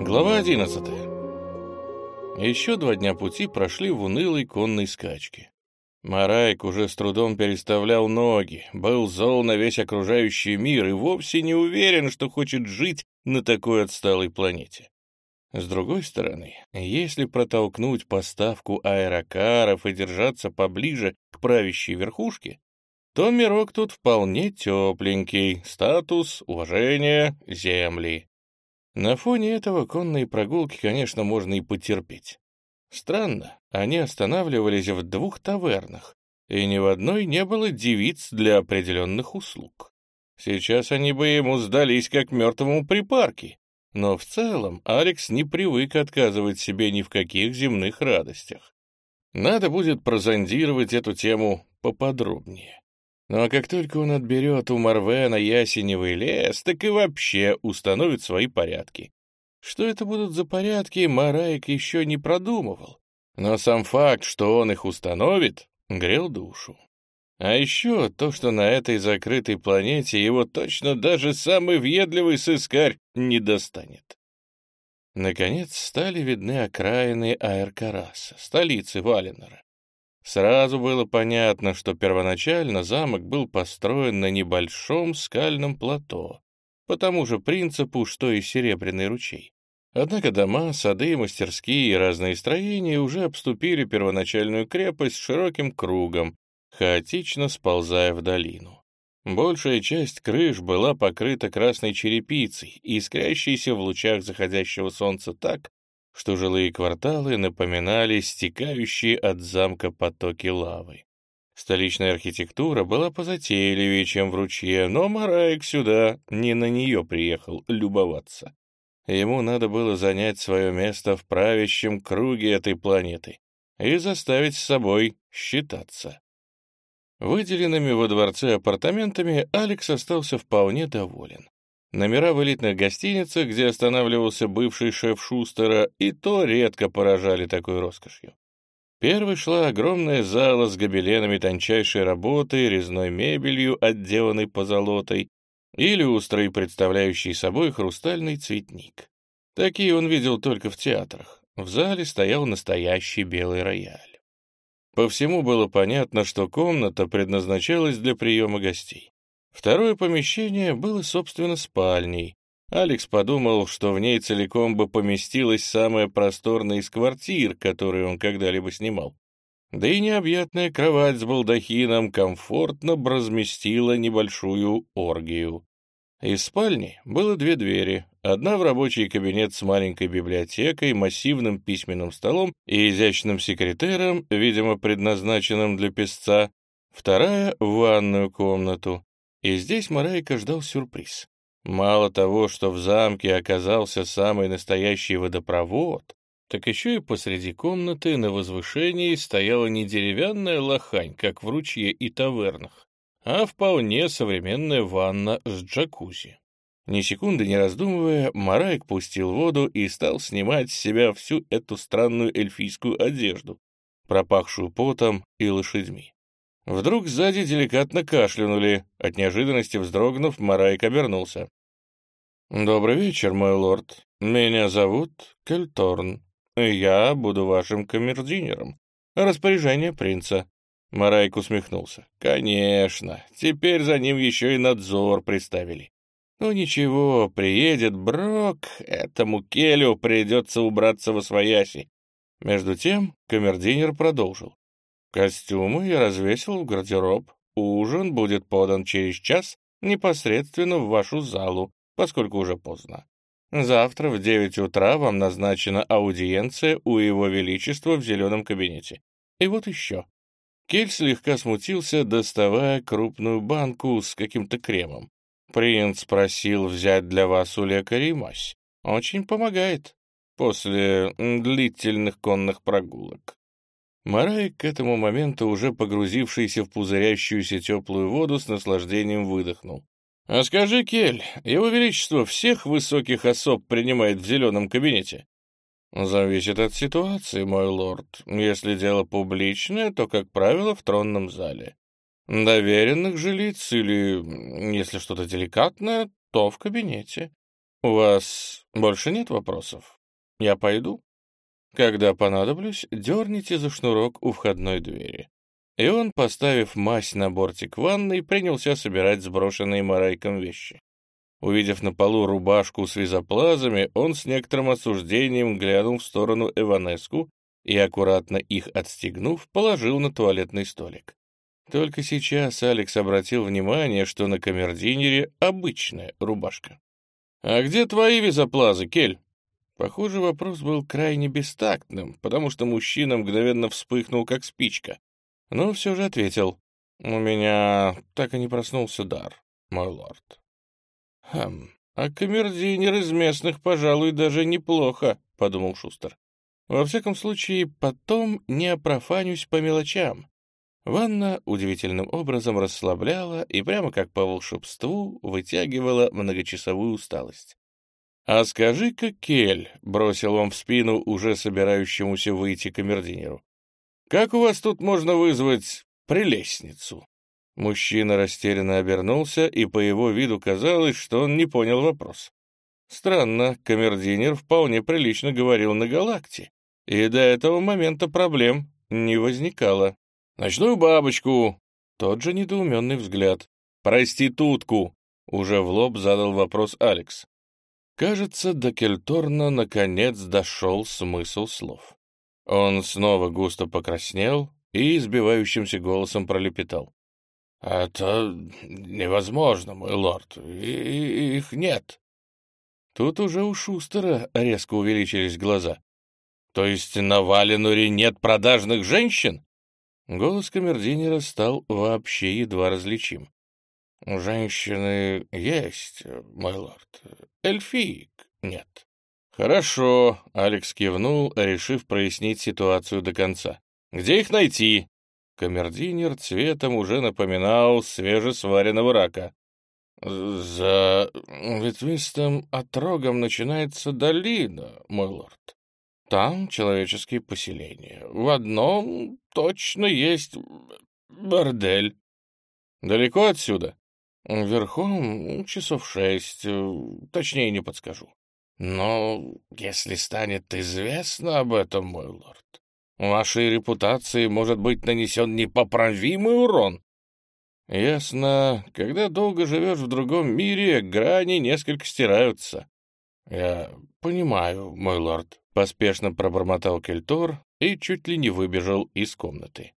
Глава 11 Еще два дня пути прошли в унылой конной скачке. Марайк уже с трудом переставлял ноги, был зол на весь окружающий мир и вовсе не уверен, что хочет жить на такой отсталой планете. С другой стороны, если протолкнуть поставку аэрокаров и держаться поближе к правящей верхушке, то мирок тут вполне тепленький, статус, уважение, земли. На фоне этого конные прогулки, конечно, можно и потерпеть. Странно, они останавливались в двух тавернах, и ни в одной не было девиц для определенных услуг. Сейчас они бы ему сдались как мертвому припарке, но в целом Алекс не привык отказывать себе ни в каких земных радостях. Надо будет прозондировать эту тему поподробнее. А как только он отберет у Марвена ясеневый лес, так и вообще установит свои порядки. Что это будут за порядки, Мараик еще не продумывал. Но сам факт, что он их установит, грел душу. А еще то, что на этой закрытой планете его точно даже самый въедливый сыскарь не достанет. Наконец стали видны окраины Аэркараса, столицы Валенора. Сразу было понятно, что первоначально замок был построен на небольшом скальном плато, по тому же принципу, что и Серебряный ручей. Однако дома, сады, мастерские и разные строения уже обступили первоначальную крепость широким кругом, хаотично сползая в долину. Большая часть крыш была покрыта красной черепицей, искрящейся в лучах заходящего солнца так, что жилые кварталы напоминали стекающие от замка потоки лавы. Столичная архитектура была позатейливее, чем в ручье, но Мараек сюда не на нее приехал любоваться. Ему надо было занять свое место в правящем круге этой планеты и заставить с собой считаться. Выделенными во дворце апартаментами Алекс остался вполне доволен. Номера в элитных гостиницах, где останавливался бывший шеф Шустера, и то редко поражали такой роскошью. Первой шла огромная зала с гобеленами тончайшей работы, резной мебелью, отделанной позолотой, и люстрой, представляющей собой хрустальный цветник. Такие он видел только в театрах. В зале стоял настоящий белый рояль. По всему было понятно, что комната предназначалась для приема гостей. Второе помещение было, собственно, спальней. Алекс подумал, что в ней целиком бы поместилась самая просторная из квартир, которую он когда-либо снимал. Да и необъятная кровать с балдахином комфортно разместила небольшую оргию. Из спальни было две двери. Одна в рабочий кабинет с маленькой библиотекой, массивным письменным столом и изящным секретером, видимо, предназначенным для песца. Вторая — в ванную комнату. И здесь Марайка ждал сюрприз. Мало того, что в замке оказался самый настоящий водопровод, так еще и посреди комнаты на возвышении стояла не деревянная лохань, как в ручье и тавернах, а вполне современная ванна с джакузи. Ни секунды не раздумывая, Марайк пустил воду и стал снимать с себя всю эту странную эльфийскую одежду, пропахшую потом и лошадьми. Вдруг сзади деликатно кашлянули. От неожиданности вздрогнув, Марайк обернулся. «Добрый вечер, мой лорд. Меня зовут Кельторн. Я буду вашим камердинером. Распоряжение принца. Марайк усмехнулся. «Конечно, теперь за ним еще и надзор приставили. Ну ничего, приедет Брок, этому Келю придется убраться во свояси». Между тем камердинер продолжил. «Костюмы я развесил в гардероб. Ужин будет подан через час непосредственно в вашу залу, поскольку уже поздно. Завтра в девять утра вам назначена аудиенция у Его Величества в зеленом кабинете. И вот еще. Кель слегка смутился, доставая крупную банку с каким-то кремом. «Принц просил взять для вас у лекаря мазь. Очень помогает после длительных конных прогулок». Марай, к этому моменту уже погрузившийся в пузырящуюся теплую воду, с наслаждением выдохнул. «А скажи, Кель, его величество всех высоких особ принимает в зеленом кабинете?» «Зависит от ситуации, мой лорд. Если дело публичное, то, как правило, в тронном зале. Доверенных же лиц или, если что-то деликатное, то в кабинете. «У вас больше нет вопросов? Я пойду?» «Когда понадоблюсь, дерните за шнурок у входной двери». И он, поставив мазь на бортик ванной, принялся собирать сброшенные Марайком вещи. Увидев на полу рубашку с визоплазами, он с некоторым осуждением глянул в сторону Эванеску и, аккуратно их отстегнув, положил на туалетный столик. Только сейчас Алекс обратил внимание, что на камердинере обычная рубашка. «А где твои визоплазы, Кель?» Похоже, вопрос был крайне бестактным, потому что мужчина мгновенно вспыхнул, как спичка. Но все же ответил. «У меня так и не проснулся дар, мой лорд». «Хм, а камердинер из местных, пожалуй, даже неплохо», — подумал Шустер. «Во всяком случае, потом не опрофанюсь по мелочам». Ванна удивительным образом расслабляла и прямо как по волшебству вытягивала многочасовую усталость. «А скажи-ка, Кель», — бросил он в спину уже собирающемуся выйти камердинеру, «как у вас тут можно вызвать прелестницу?» Мужчина растерянно обернулся, и по его виду казалось, что он не понял вопрос. Странно, камердинер вполне прилично говорил на галакте, и до этого момента проблем не возникало. «Ночную бабочку!» Тот же недоуменный взгляд. «Проститутку!» Уже в лоб задал вопрос Алекс. Кажется, до Кельторна наконец дошел смысл слов. Он снова густо покраснел и избивающимся голосом пролепетал. «Это невозможно, мой лорд, и их нет». Тут уже у Шустера резко увеличились глаза. «То есть на Валенуре нет продажных женщин?» Голос камердинера стал вообще едва различим. «Женщины есть, мой лорд. Эльфиек нет». «Хорошо», — Алекс кивнул, решив прояснить ситуацию до конца. «Где их найти?» Камердинер цветом уже напоминал свежесваренного рака. «За ветвистым отрогом начинается долина, мой лорд. Там человеческие поселения. В одном точно есть бордель. Далеко отсюда? Верхом часов шесть, точнее не подскажу. Но если станет известно об этом, мой лорд, Вашей репутации может быть нанесен непоправимый урон. Ясно. Когда долго живешь в другом мире, грани несколько стираются. Я понимаю, мой лорд, поспешно пробормотал Кельтор и чуть ли не выбежал из комнаты.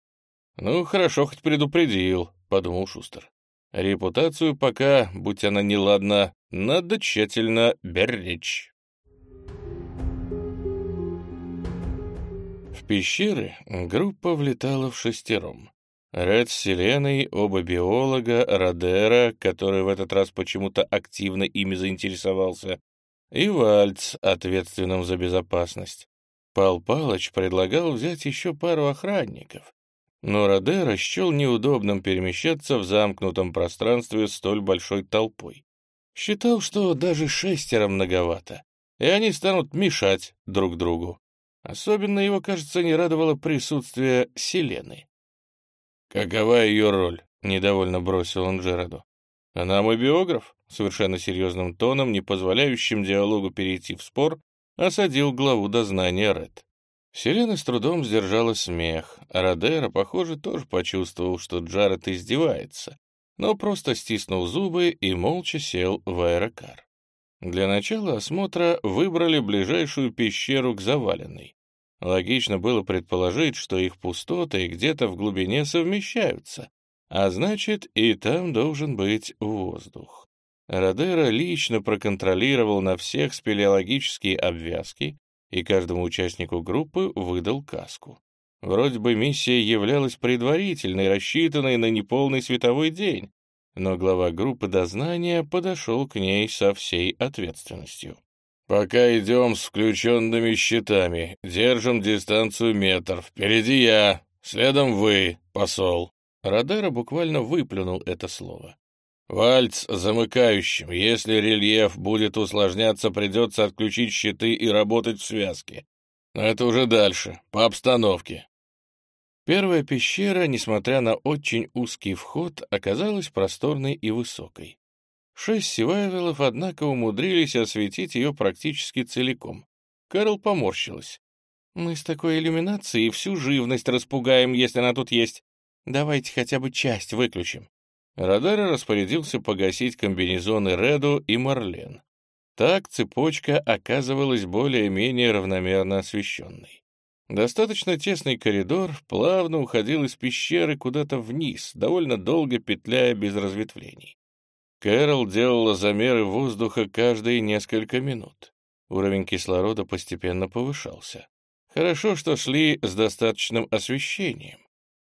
Ну, хорошо, хоть предупредил, подумал Шустер. Репутацию пока, будь она неладна, надо тщательно беречь. пещеры группа влетала в шестером. Ред с Селеной, оба биолога, Родера, который в этот раз почему-то активно ими заинтересовался, и Вальц, ответственным за безопасность. Пал Палыч предлагал взять еще пару охранников, но Родера счел неудобным перемещаться в замкнутом пространстве столь большой толпой. Считал, что даже шестеро многовато, и они станут мешать друг другу. Особенно его, кажется, не радовало присутствие Селены. «Какова ее роль?» — недовольно бросил он Джераду. «Она мой биограф», — совершенно серьезным тоном, не позволяющим диалогу перейти в спор, осадил главу дознания Ред. Селена с трудом сдержала смех, а Родера, похоже, тоже почувствовал, что Джаред издевается, но просто стиснул зубы и молча сел в аэрокар. Для начала осмотра выбрали ближайшую пещеру к заваленной. Логично было предположить, что их пустоты где-то в глубине совмещаются, а значит, и там должен быть воздух. Родера лично проконтролировал на всех спелеологические обвязки и каждому участнику группы выдал каску. Вроде бы миссия являлась предварительной, рассчитанной на неполный световой день, но глава группы дознания подошел к ней со всей ответственностью. «Пока идем с включенными щитами, держим дистанцию метр. Впереди я, следом вы, посол». Радера буквально выплюнул это слово. «Вальц замыкающим. Если рельеф будет усложняться, придется отключить щиты и работать в связке. Но это уже дальше, по обстановке». Первая пещера, несмотря на очень узкий вход, оказалась просторной и высокой. Шесть сивайвелов, однако, умудрились осветить ее практически целиком. Кэрол поморщилась. «Мы с такой иллюминацией всю живность распугаем, если она тут есть. Давайте хотя бы часть выключим». Радара распорядился погасить комбинезоны Реду и Марлен. Так цепочка оказывалась более-менее равномерно освещенной. Достаточно тесный коридор плавно уходил из пещеры куда-то вниз, довольно долго петляя без разветвлений. Кэрол делала замеры воздуха каждые несколько минут. Уровень кислорода постепенно повышался. Хорошо, что шли с достаточным освещением.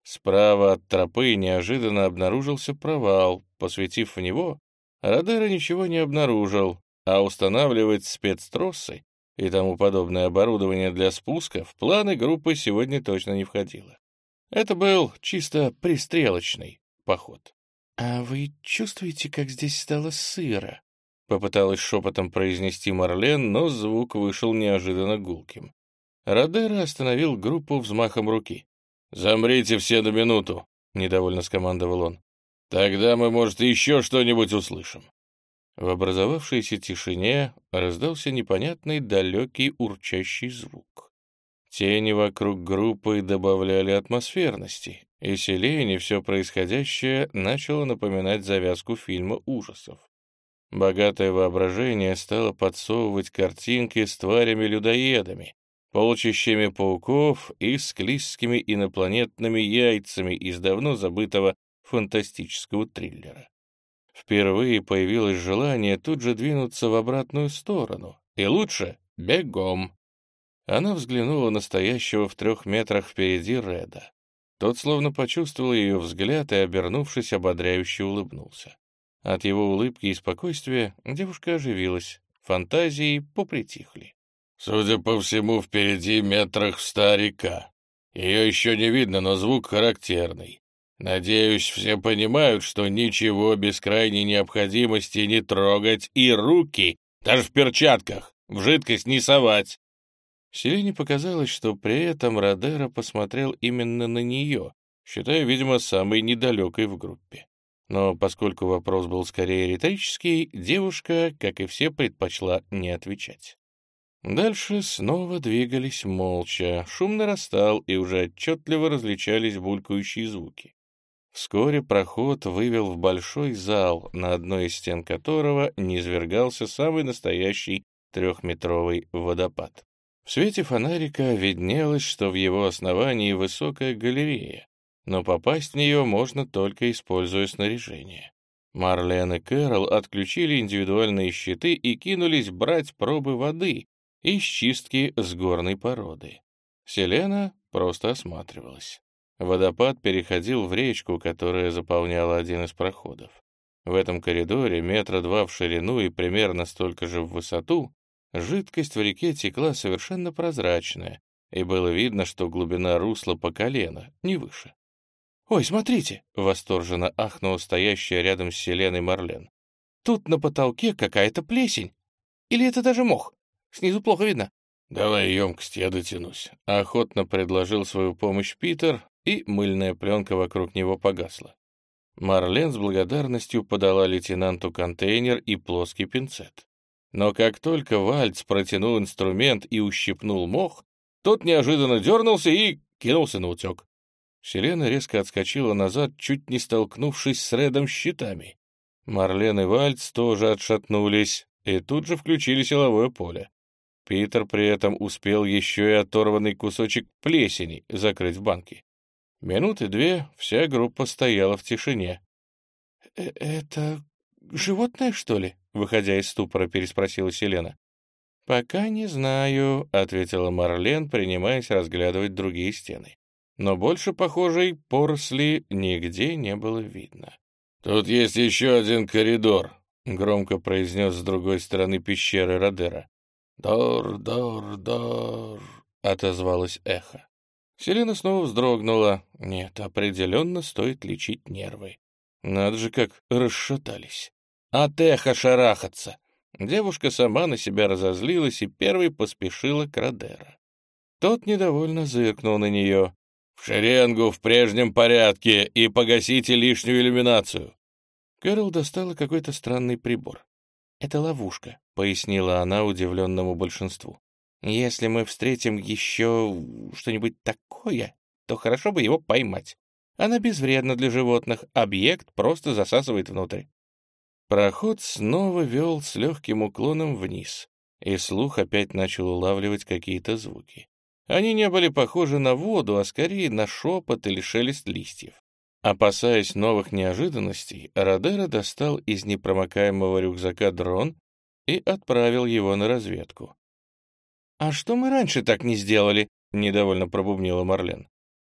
Справа от тропы неожиданно обнаружился провал. Посветив в него, Радера ничего не обнаружил, а устанавливать спецтросы и тому подобное оборудование для спуска в планы группы сегодня точно не входило. Это был чисто пристрелочный поход. «А вы чувствуете, как здесь стало сыро?» Попыталась шепотом произнести Марлен, но звук вышел неожиданно гулким. Родера остановил группу взмахом руки. «Замрите все на минуту», — недовольно скомандовал он. «Тогда мы, может, еще что-нибудь услышим». В образовавшейся тишине раздался непонятный далекий урчащий звук. Тени вокруг группы добавляли атмосферности, и Селене все происходящее начало напоминать завязку фильма ужасов. Богатое воображение стало подсовывать картинки с тварями-людоедами, полчищами пауков и склизкими инопланетными яйцами из давно забытого фантастического триллера. Впервые появилось желание тут же двинуться в обратную сторону, и лучше — бегом. Она взглянула на стоящего в трех метрах впереди Реда. Тот словно почувствовал ее взгляд и, обернувшись, ободряюще улыбнулся. От его улыбки и спокойствия девушка оживилась, фантазии попритихли. «Судя по всему, впереди метрах в ста река. Ее еще не видно, но звук характерный. Надеюсь, все понимают, что ничего без крайней необходимости не трогать и руки, даже в перчатках, в жидкость не совать. Селине показалось, что при этом Родера посмотрел именно на нее, считая, видимо, самой недалекой в группе. Но поскольку вопрос был скорее риторический, девушка, как и все, предпочла не отвечать. Дальше снова двигались молча, шум нарастал, и уже отчетливо различались булькающие звуки. Вскоре проход вывел в большой зал, на одной из стен которого низвергался самый настоящий трехметровый водопад. В свете фонарика виднелось, что в его основании высокая галерея, но попасть в нее можно только используя снаряжение. Марлен и Кэрол отключили индивидуальные щиты и кинулись брать пробы воды из чистки с горной породы. Селена просто осматривалась. Водопад переходил в речку, которая заполняла один из проходов. В этом коридоре, метра два в ширину и примерно столько же в высоту, жидкость в реке текла совершенно прозрачная, и было видно, что глубина русла по колено, не выше. «Ой, смотрите!» — восторженно ахнула стоящая рядом с Селеной Марлен. «Тут на потолке какая-то плесень. Или это даже мох? Снизу плохо видно». «Давай емкость, я дотянусь», — охотно предложил свою помощь Питер, и мыльная пленка вокруг него погасла. Марлен с благодарностью подала лейтенанту контейнер и плоский пинцет. Но как только Вальц протянул инструмент и ущипнул мох, тот неожиданно дернулся и кинулся на утек. Селена резко отскочила назад, чуть не столкнувшись с Редом щитами. Марлен и Вальц тоже отшатнулись и тут же включили силовое поле. Питер при этом успел еще и оторванный кусочек плесени закрыть в банке. Минуты две вся группа стояла в тишине. «Э, «Это животное, что ли?» — выходя из ступора, переспросила Селена. «Пока не знаю», — ответила Марлен, принимаясь разглядывать другие стены. Но больше похожей поросли нигде не было видно. «Тут есть еще один коридор», — громко произнес с другой стороны пещеры Родера. «Дор, дор, дор», — отозвалось эхо. Селена снова вздрогнула. Нет, определенно стоит лечить нервы. Надо же, как расшатались. От эха шарахаться. Девушка сама на себя разозлилась и первой поспешила к Родера. Тот недовольно зыркнул на нее. «В шеренгу в прежнем порядке и погасите лишнюю иллюминацию». Кэрол достала какой-то странный прибор. «Это ловушка», — пояснила она удивленному большинству. «Если мы встретим еще что-нибудь такое, то хорошо бы его поймать. Она безвредна для животных, объект просто засасывает внутрь». Проход снова вел с легким уклоном вниз, и слух опять начал улавливать какие-то звуки. Они не были похожи на воду, а скорее на шепот или шелест листьев. Опасаясь новых неожиданностей, Родера достал из непромокаемого рюкзака дрон и отправил его на разведку. «А что мы раньше так не сделали?» — недовольно пробубнила Марлен.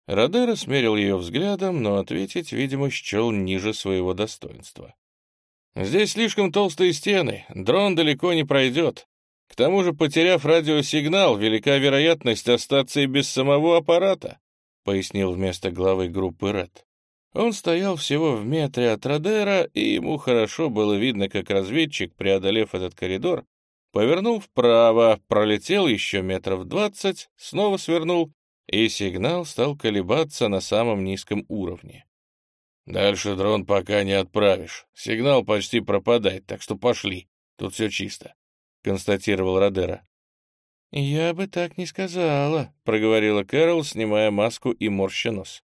Родера смерил ее взглядом, но ответить, видимо, счел ниже своего достоинства. «Здесь слишком толстые стены, дрон далеко не пройдет. К тому же, потеряв радиосигнал, велика вероятность остаться и без самого аппарата», — пояснил вместо главы группы Ред. Он стоял всего в метре от Родера, и ему хорошо было видно, как разведчик, преодолев этот коридор, повернул вправо, пролетел еще метров двадцать, снова свернул, и сигнал стал колебаться на самом низком уровне. «Дальше дрон пока не отправишь. Сигнал почти пропадает, так что пошли. Тут все чисто», — констатировал Родера. «Я бы так не сказала», — проговорила Кэрол, снимая маску и морща нос.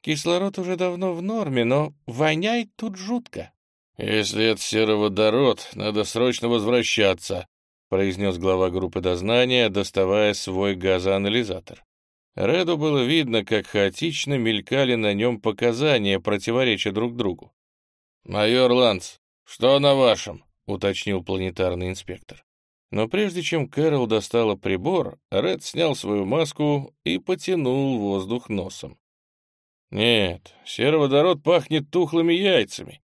Кислород уже давно в норме, но воняет тут жутко. «Если это сероводород, надо срочно возвращаться», — произнес глава группы дознания, доставая свой газоанализатор. Реду было видно, как хаотично мелькали на нем показания, противоречия друг другу. «Майор Ланс, что на вашем?» — уточнил планетарный инспектор. Но прежде чем Кэрол достала прибор, Ред снял свою маску и потянул воздух носом. «Нет, сероводород пахнет тухлыми яйцами».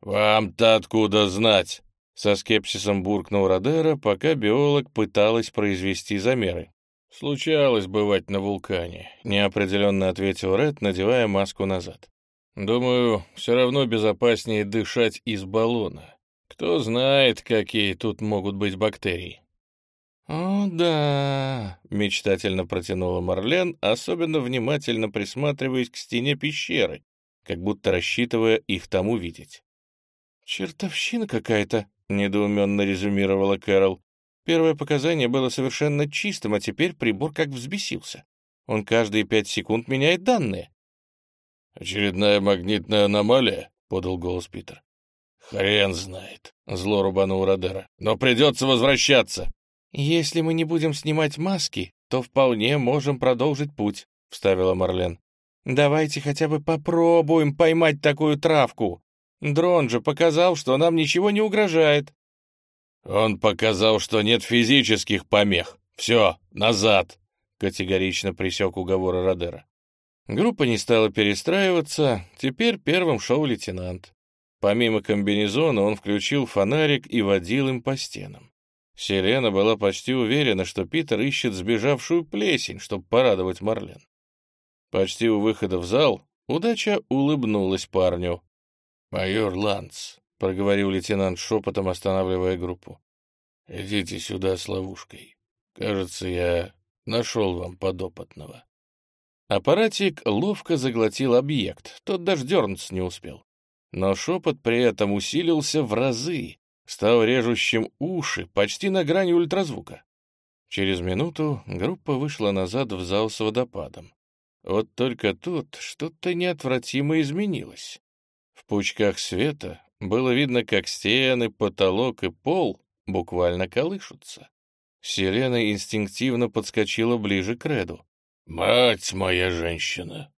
«Вам-то откуда знать?» — со скепсисом буркнул Родера, пока биолог пыталась произвести замеры. «Случалось бывать на вулкане», — неопределенно ответил Ред, надевая маску назад. «Думаю, все равно безопаснее дышать из баллона. Кто знает, какие тут могут быть бактерии». «О, да», — мечтательно протянула Марлен, особенно внимательно присматриваясь к стене пещеры, как будто рассчитывая их там увидеть. «Чертовщина какая-то», — недоуменно резюмировала Кэрол. Первое показание было совершенно чистым, а теперь прибор как взбесился. Он каждые пять секунд меняет данные. «Очередная магнитная аномалия?» — подал голос Питер. «Хрен знает», — зло рубанул Родера. «Но придется возвращаться». «Если мы не будем снимать маски, то вполне можем продолжить путь», — вставила Марлен. «Давайте хотя бы попробуем поймать такую травку. Дрон же показал, что нам ничего не угрожает». «Он показал, что нет физических помех. Все, назад!» — категорично присек уговоры Родера. Группа не стала перестраиваться, теперь первым шел лейтенант. Помимо комбинезона он включил фонарик и водил им по стенам. Селена была почти уверена, что Питер ищет сбежавшую плесень, чтобы порадовать Марлен. Почти у выхода в зал удача улыбнулась парню. «Майор Ланц», — проговорил лейтенант шепотом, останавливая группу, — «идите сюда с ловушкой. Кажется, я нашел вам подопытного». Аппаратик ловко заглотил объект, тот даже дернуться не успел. Но шепот при этом усилился в разы, стал режущим уши почти на грани ультразвука. Через минуту группа вышла назад в зал с водопадом. Вот только тут что-то неотвратимо изменилось. В пучках света было видно, как стены, потолок и пол буквально колышутся. Сирена инстинктивно подскочила ближе к Реду. «Мать моя женщина!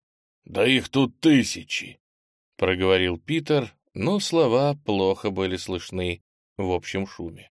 Да их тут тысячи!» — проговорил Питер, но слова плохо были слышны в общем шуме.